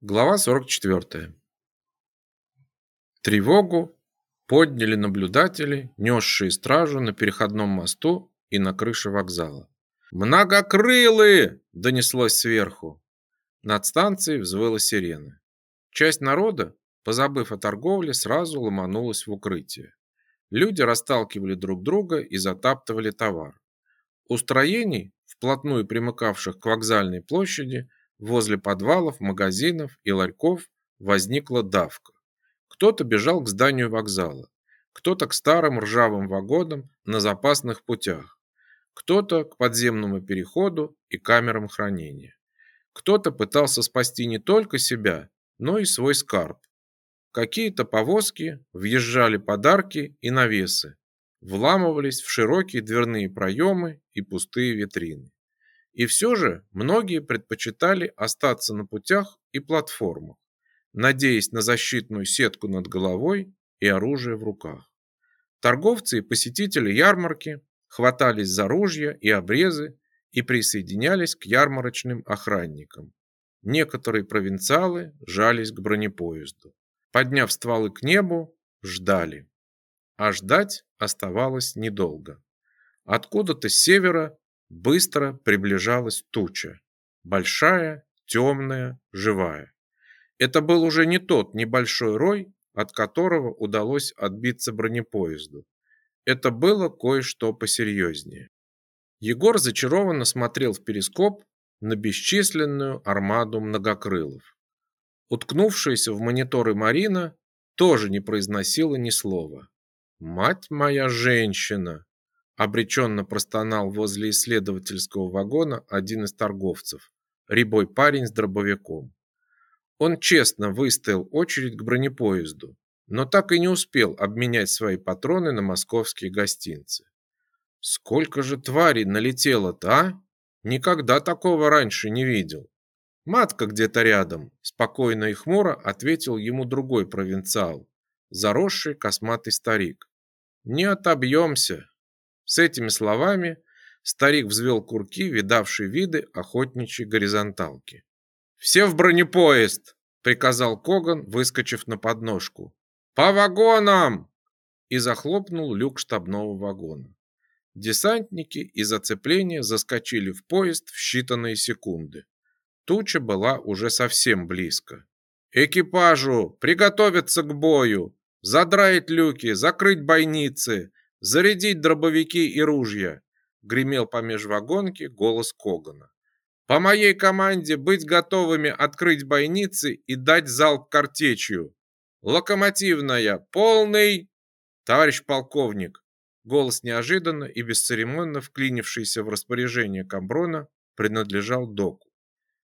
Глава 44. Тревогу подняли наблюдатели, несшие стражу на переходном мосту и на крыше вокзала. «Многокрылые!» – донеслось сверху. Над станцией взвыла сирена. Часть народа, позабыв о торговле, сразу ломанулась в укрытие. Люди расталкивали друг друга и затаптывали товар. У строений, вплотную примыкавших к вокзальной площади, Возле подвалов, магазинов и ларьков возникла давка. Кто-то бежал к зданию вокзала, кто-то к старым ржавым вагонам на запасных путях, кто-то к подземному переходу и камерам хранения. Кто-то пытался спасти не только себя, но и свой скарб. Какие-то повозки въезжали подарки и навесы, вламывались в широкие дверные проемы и пустые витрины. И все же многие предпочитали остаться на путях и платформах, надеясь на защитную сетку над головой и оружие в руках. Торговцы и посетители ярмарки хватались за ружья и обрезы и присоединялись к ярмарочным охранникам. Некоторые провинциалы жались к бронепоезду. Подняв стволы к небу, ждали. А ждать оставалось недолго. Откуда-то с севера Быстро приближалась туча. Большая, темная, живая. Это был уже не тот небольшой рой, от которого удалось отбиться бронепоезду. Это было кое-что посерьезнее. Егор зачарованно смотрел в перископ на бесчисленную армаду многокрылов. Уткнувшаяся в мониторы Марина тоже не произносила ни слова. «Мать моя женщина!» Обреченно простонал возле исследовательского вагона один из торговцев, рябой парень с дробовиком. Он честно выстоял очередь к бронепоезду, но так и не успел обменять свои патроны на московские гостинцы. Сколько же тварей налетело-то, а? Никогда такого раньше не видел. Матка где-то рядом, спокойно и хмуро ответил ему другой провинциал, заросший косматый старик. Не отобьемся, с этими словами старик взвел курки, видавшие виды охотничьей горизонталки. «Все в бронепоезд!» — приказал Коган, выскочив на подножку. «По вагонам!» и захлопнул люк штабного вагона. Десантники из оцепления заскочили в поезд в считанные секунды. Туча была уже совсем близко. «Экипажу! Приготовиться к бою! Задраить люки! Закрыть бойницы! Зарядить дробовики и ружья, гремел по межвагонке голос Когана. По моей команде быть готовыми открыть бойницы и дать залп картечью. Локомотивная, полный, товарищ полковник. Голос неожиданно и бесцеремонно вклинившийся в распоряжение Камброна принадлежал доку.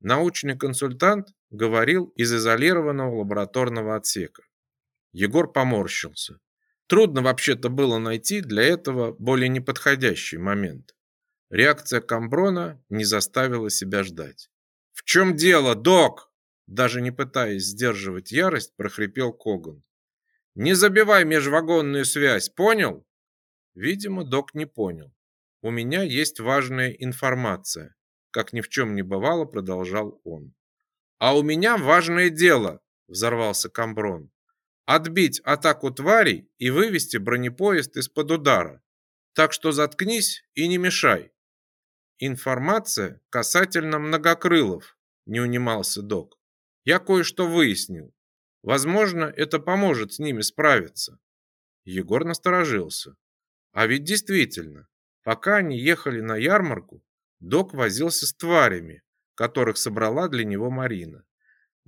Научный консультант говорил из изолированного лабораторного отсека. Егор поморщился. Трудно вообще-то было найти для этого более неподходящий момент. Реакция Камброна не заставила себя ждать. «В чем дело, док?» Даже не пытаясь сдерживать ярость, прохрипел Коган. «Не забивай межвагонную связь, понял?» Видимо, док не понял. «У меня есть важная информация», как ни в чем не бывало, продолжал он. «А у меня важное дело», взорвался Камброн отбить атаку тварей и вывести бронепоезд из-под удара. Так что заткнись и не мешай. Информация касательно многокрылов, не унимался док. Я кое-что выяснил. Возможно, это поможет с ними справиться. Егор насторожился. А ведь действительно, пока они ехали на ярмарку, док возился с тварями, которых собрала для него Марина.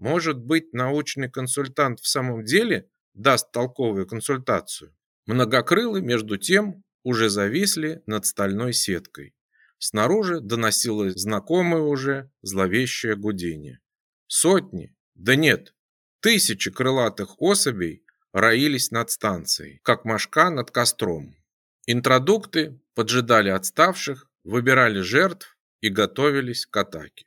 Может быть, научный консультант в самом деле даст толковую консультацию. Многокрылы, между тем, уже зависли над стальной сеткой. Снаружи доносилось знакомое уже зловещее гудение. Сотни, да нет, тысячи крылатых особей роились над станцией, как мошка над костром. Интродукты поджидали отставших, выбирали жертв и готовились к атаке.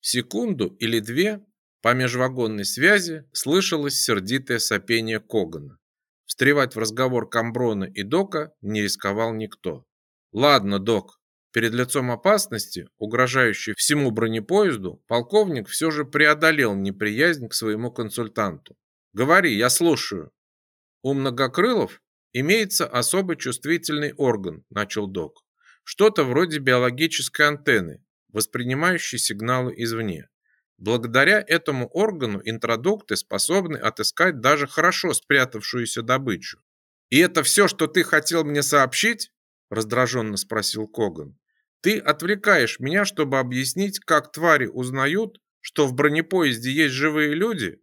Секунду или две по межвагонной связи слышалось сердитое сопение Когана. Встревать в разговор Камброна и Дока не рисковал никто. «Ладно, Док, Перед лицом опасности, угрожающей всему бронепоезду, полковник все же преодолел неприязнь к своему консультанту. «Говори, я слушаю». «У многокрылов имеется особый чувствительный орган», – начал док. «Что-то вроде биологической антенны, воспринимающей сигналы извне. Благодаря этому органу интродукты способны отыскать даже хорошо спрятавшуюся добычу. «И это все, что ты хотел мне сообщить?» – раздраженно спросил Коган. Ты отвлекаешь меня, чтобы объяснить, как твари узнают, что в бронепоезде есть живые люди?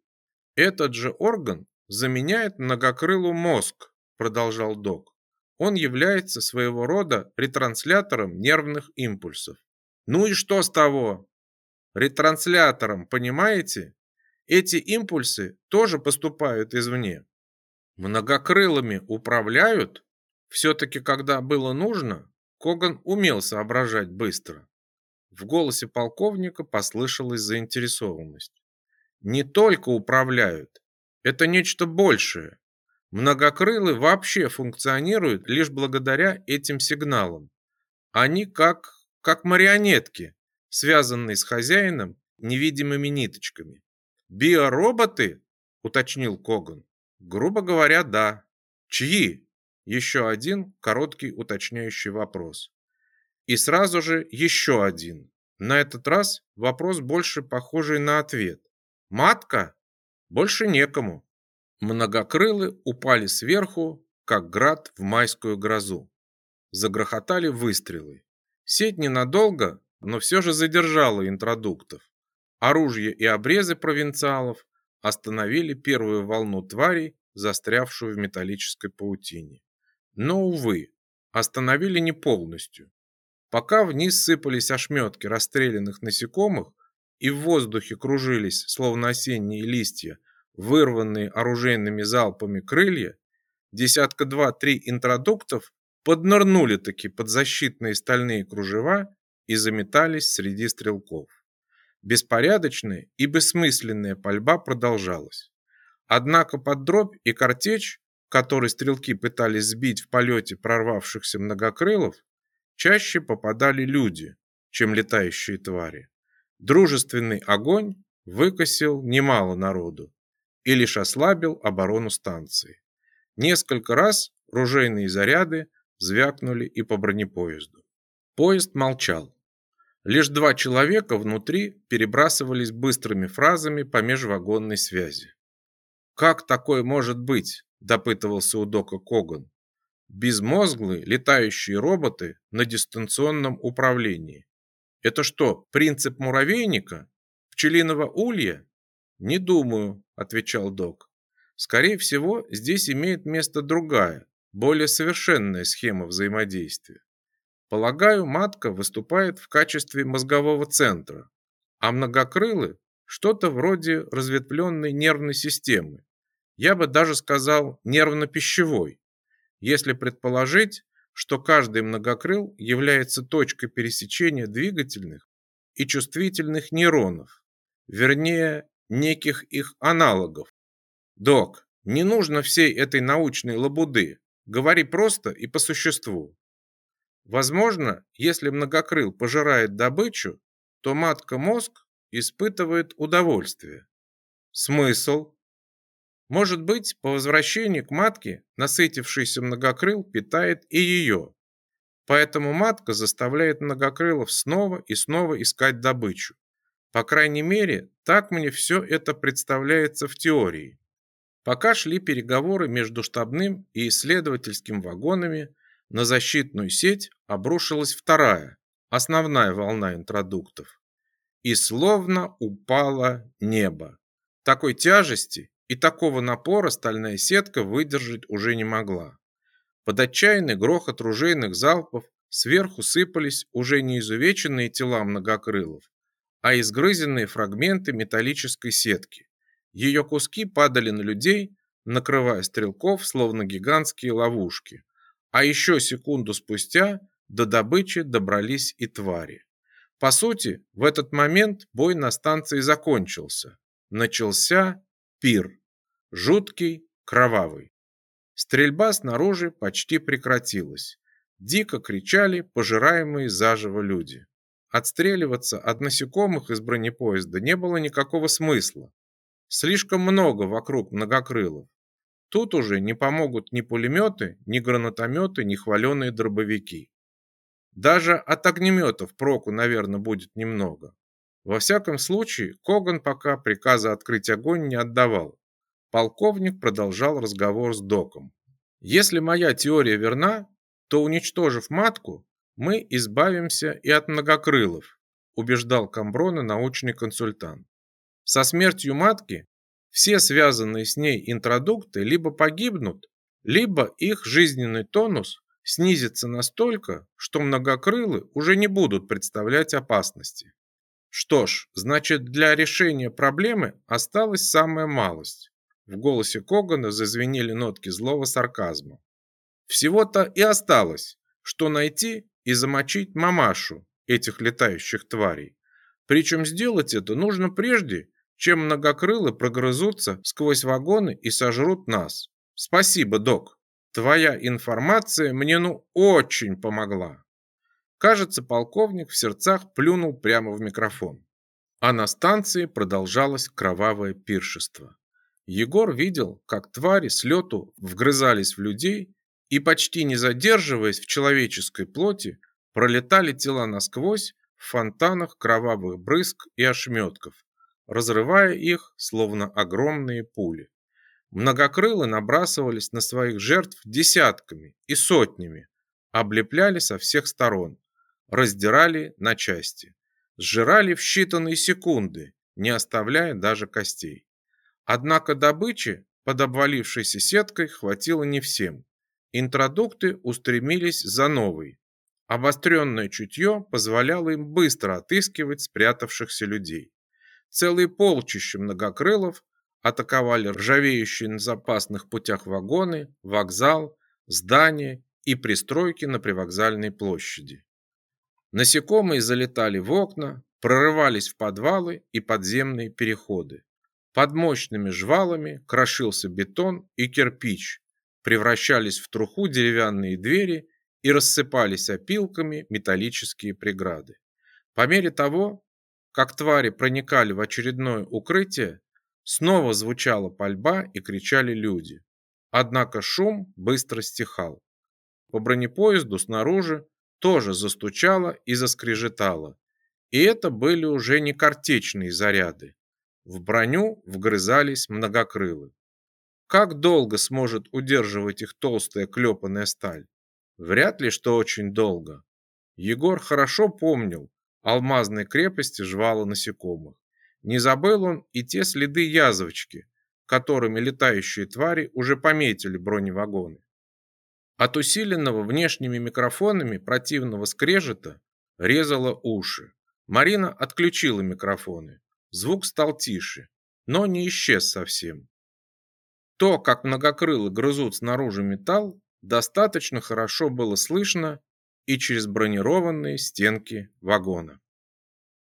Этот же орган заменяет многокрылу мозг, продолжал док. Он является своего рода ретранслятором нервных импульсов. Ну и что с того? Ретранслятором, понимаете? Эти импульсы тоже поступают извне. Многокрылыми управляют? Все-таки, когда было нужно, Коган умел соображать быстро. В голосе полковника послышалась заинтересованность. Не только управляют, это нечто большее. Многокрылы вообще функционируют лишь благодаря этим сигналам. Они как, как марионетки, связанные с хозяином невидимыми ниточками. «Биороботы?» – уточнил Коган. «Грубо говоря, да». «Чьи?» Еще один короткий уточняющий вопрос. И сразу же еще один. На этот раз вопрос больше похожий на ответ. Матка? Больше некому. Многокрылы упали сверху, как град в майскую грозу. Загрохотали выстрелы. Сеть ненадолго, но все же задержала интродуктов. Оружие и обрезы провинциалов остановили первую волну тварей, застрявшую в металлической паутине. Но, увы, остановили не полностью. Пока вниз сыпались ошметки расстрелянных насекомых и в воздухе кружились, словно осенние листья, вырванные оружейными залпами крылья, десятка два-три интродуктов поднырнули таки под защитные стальные кружева и заметались среди стрелков. Беспорядочная и бессмысленная пальба продолжалась. Однако под дробь и картечь который стрелки пытались сбить в полете прорвавшихся многокрылов, чаще попадали люди, чем летающие твари. Дружественный огонь выкосил немало народу и лишь ослабил оборону станции. Несколько раз ружейные заряды звякнули и по бронепоезду. Поезд молчал. Лишь два человека внутри перебрасывались быстрыми фразами по межвагонной связи. «Как такое может быть?» допытывался у Дока Коган. Безмозглые летающие роботы на дистанционном управлении. Это что, принцип муравейника? Пчелиного улья? Не думаю, отвечал Док. Скорее всего, здесь имеет место другая, более совершенная схема взаимодействия. Полагаю, матка выступает в качестве мозгового центра, а многокрылы – что-то вроде разветвленной нервной системы, я бы даже сказал нервно-пищевой, если предположить, что каждый многокрыл является точкой пересечения двигательных и чувствительных нейронов, вернее, неких их аналогов. Док, не нужно всей этой научной лабуды, говори просто и по существу. Возможно, если многокрыл пожирает добычу, то матка-мозг испытывает удовольствие. Смысл? Может быть, по возвращении к матке насытившийся многокрыл питает и ее. Поэтому матка заставляет многокрылов снова и снова искать добычу. По крайней мере, так мне все это представляется в теории. Пока шли переговоры между штабным и исследовательским вагонами, на защитную сеть обрушилась вторая, основная волна интродуктов. И словно упало небо. Такой тяжести и такого напора стальная сетка выдержать уже не могла. Под отчаянный грохот ружейных залпов сверху сыпались уже не изувеченные тела многокрылов, а изгрызенные фрагменты металлической сетки. Ее куски падали на людей, накрывая стрелков, словно гигантские ловушки. А еще секунду спустя до добычи добрались и твари. По сути, в этот момент бой на станции закончился. Начался пир. Жуткий, кровавый. Стрельба снаружи почти прекратилась. Дико кричали пожираемые заживо люди. Отстреливаться от насекомых из бронепоезда не было никакого смысла. Слишком много вокруг многокрылов. Тут уже не помогут ни пулеметы, ни гранатометы, ни хваленые дробовики. Даже от огнеметов проку, наверное, будет немного. Во всяком случае, Коган пока приказа открыть огонь не отдавал. Полковник продолжал разговор с доком. Если моя теория верна, то уничтожив матку, мы избавимся и от многокрылов, убеждал Камброна научный консультант. Со смертью матки все связанные с ней интродукты либо погибнут, либо их жизненный тонус снизится настолько, что многокрылы уже не будут представлять опасности. Что ж, значит, для решения проблемы осталась самая малость. В голосе Когана зазвенели нотки злого сарказма. Всего-то и осталось, что найти и замочить мамашу этих летающих тварей. Причем сделать это нужно прежде, чем многокрылы прогрызутся сквозь вагоны и сожрут нас. Спасибо, док. Твоя информация мне ну очень помогла. Кажется, полковник в сердцах плюнул прямо в микрофон. А на станции продолжалось кровавое пиршество. Егор видел, как твари с лету вгрызались в людей и, почти не задерживаясь в человеческой плоти, пролетали тела насквозь в фонтанах кровавых брызг и ошметков, разрывая их, словно огромные пули. Многокрылы набрасывались на своих жертв десятками и сотнями, облепляли со всех сторон, раздирали на части, сжирали в считанные секунды, не оставляя даже костей. Однако добычи под обвалившейся сеткой хватило не всем. Интродукты устремились за новой. Обостренное чутье позволяло им быстро отыскивать спрятавшихся людей. Целые полчища многокрылов атаковали ржавеющие на запасных путях вагоны, вокзал, здания и пристройки на привокзальной площади. Насекомые залетали в окна, прорывались в подвалы и подземные переходы. Под мощными жвалами крошился бетон и кирпич, превращались в труху деревянные двери и рассыпались опилками металлические преграды. По мере того, как твари проникали в очередное укрытие, снова звучала пальба и кричали люди. Однако шум быстро стихал. По бронепоезду снаружи тоже застучало и заскрежетало. И это были уже не картечные заряды. В броню вгрызались многокрылы. Как долго сможет удерживать их толстая клепанная сталь? Вряд ли что очень долго. Егор хорошо помнил алмазной крепости жвала насекомых. Не забыл он и те следы язвочки, которыми летающие твари уже пометили броневагоны. От усиленного внешними микрофонами противного скрежета резало уши. Марина отключила микрофоны. Звук стал тише, но не исчез совсем. То, как многокрылы грызут снаружи металл, достаточно хорошо было слышно и через бронированные стенки вагона.